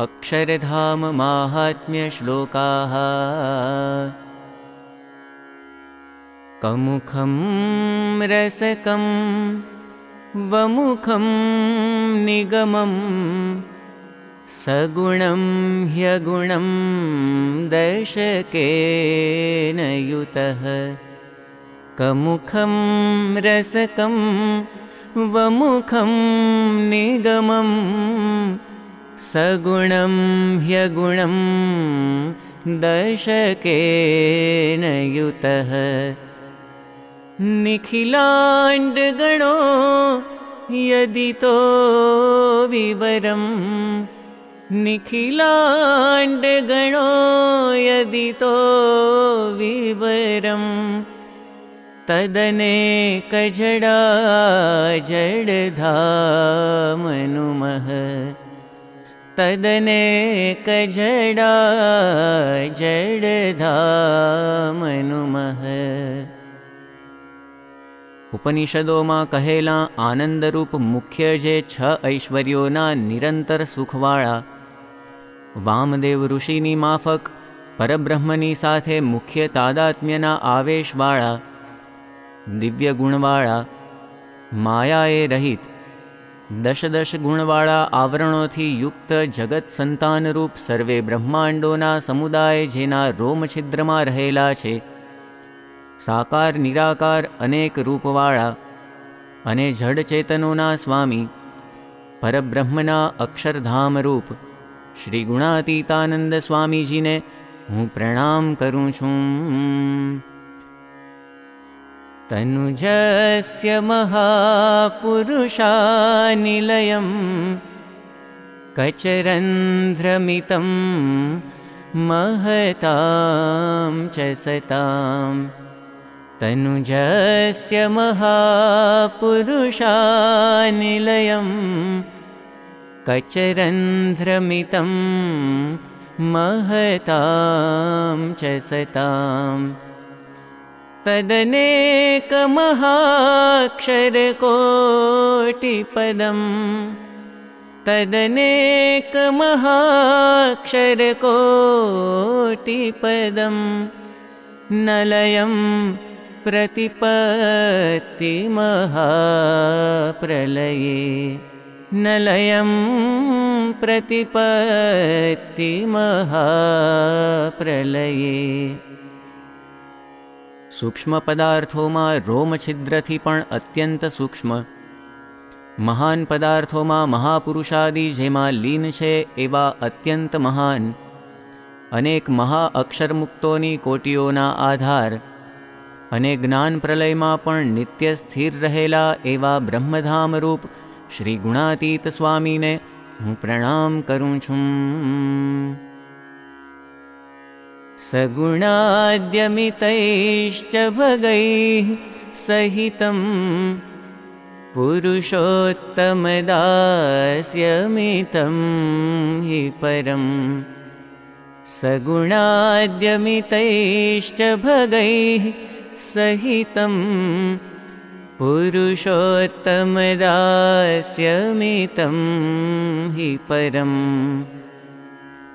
अक्षरधाम माहात्म्यश्लोकाः। कमुखं रसकं वमुखं निगमं सगुणं ह्यगुणं दशकेन युतः। कमुखं रसकं वमुखं निगमं सगुणं ह्यगुणं दशकेन युतः। निखिलाण्डगणो यदि तो विवरं निखिलाण्डगणो यदि तो विवरम् तदनेकजडा जडधामनुमः तदनेकजडा जडधामनुमः ઉપનિષદોમાં કહેલા આનંદરૂપ મુખ્ય જે છ ઐશ્વર્યોના નિરંતર સુખવાળા વામદેવ ઋષિની માફક પરબ્રહ્મની સાથે મુખ્ય તાદાત્મ્યના આવેશવાળા દિવ્ય ગુણવાળા માયાએ રહિત દશ દશ ગુણવાળા આવરણોથી યુક્ત જગત સંતાનરૂપ સર્વે બ્રહ્માંડોના સમુદાય જેના રોમછિદ્રમાં રહેલા છે. સાકાર, નિરાકાર અનેક રૂપવાળા અને જડ ચેતનોના સ્વામી, પરબ્રહ્મના અક્ષરધામરૂપ શ્રી ગુણાતીતાનંદ સ્વામીજીને હું પ્રણામ કરું છું. तनुजस्य महापुरुषानिलयं कचरन्ध्रमितं महतां च सतां। तनुजस्य महापुरुषानिलयं कचरन्ध्रमितं महतां च सताम् तदनेकमहाक्षरकोटिपदं तदनेकमहाक्षरकोटिपदं नलयं प्रतिपत्तिमहाप्रलये। नलयं प्रतिपत्तिमहाप्रलये સૂક્ષ્મ પદાર્થોમાં રોમછિદ્રથી પણ અત્યંત સૂક્ષ્મ. મહાન પદાર્થોમાં મહાપુરુષાદિ જેમાં લીન છે એવા અત્યંત મહાન. અનેક મહા અક્ષરમુક્તોની કોટીઓના આધાર. અને જ્ઞાન પ્રલયમાં પણ નિત્ય સ્થિર રહેલા એવા બ્રહ્મધામરૂપ શ્રી ગુણાતીત સ્વામીને હું પ્રણામ કરું છું. सगुणाद्यमितैश्च भगैः सहितं पुरुषोत्तमदास्यमितं हि परं सगुणाद्यमितैश्च भगैः सहितं पुरुषोत्तमदास्यमितं हि परम्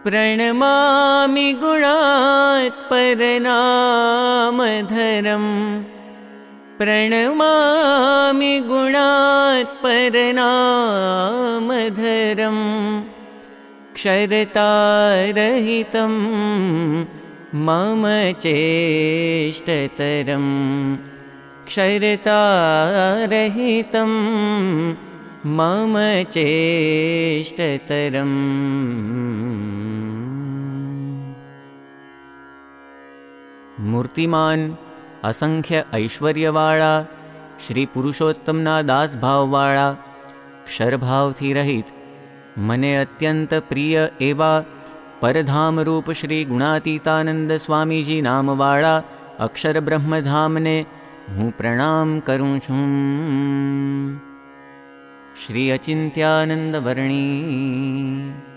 प्रणमामि गुणात्परनामधरं प्रणमामि गुणात्परनामधरं क्षरतारहितं मम चेष्टतरं क्षरतारहितं मम चेष्टतरम् મૂર્તિમાન અસંખ્ય ઐશ્વર્યવાળા શ્રી પુરુષોત્તમના દાસભાવવાળા ક્ષરભાવથી રહિત મને અત્યંત પ્રિય એવા પરધામરૂપ શ્રી ગુણાતીતાનંદ સ્વામીજી નામવાળા અક્ષર બ્રહ્મધામને હું પ્રણામ કરું છું શ્રી અચિંત્યાનંદ વર્ણી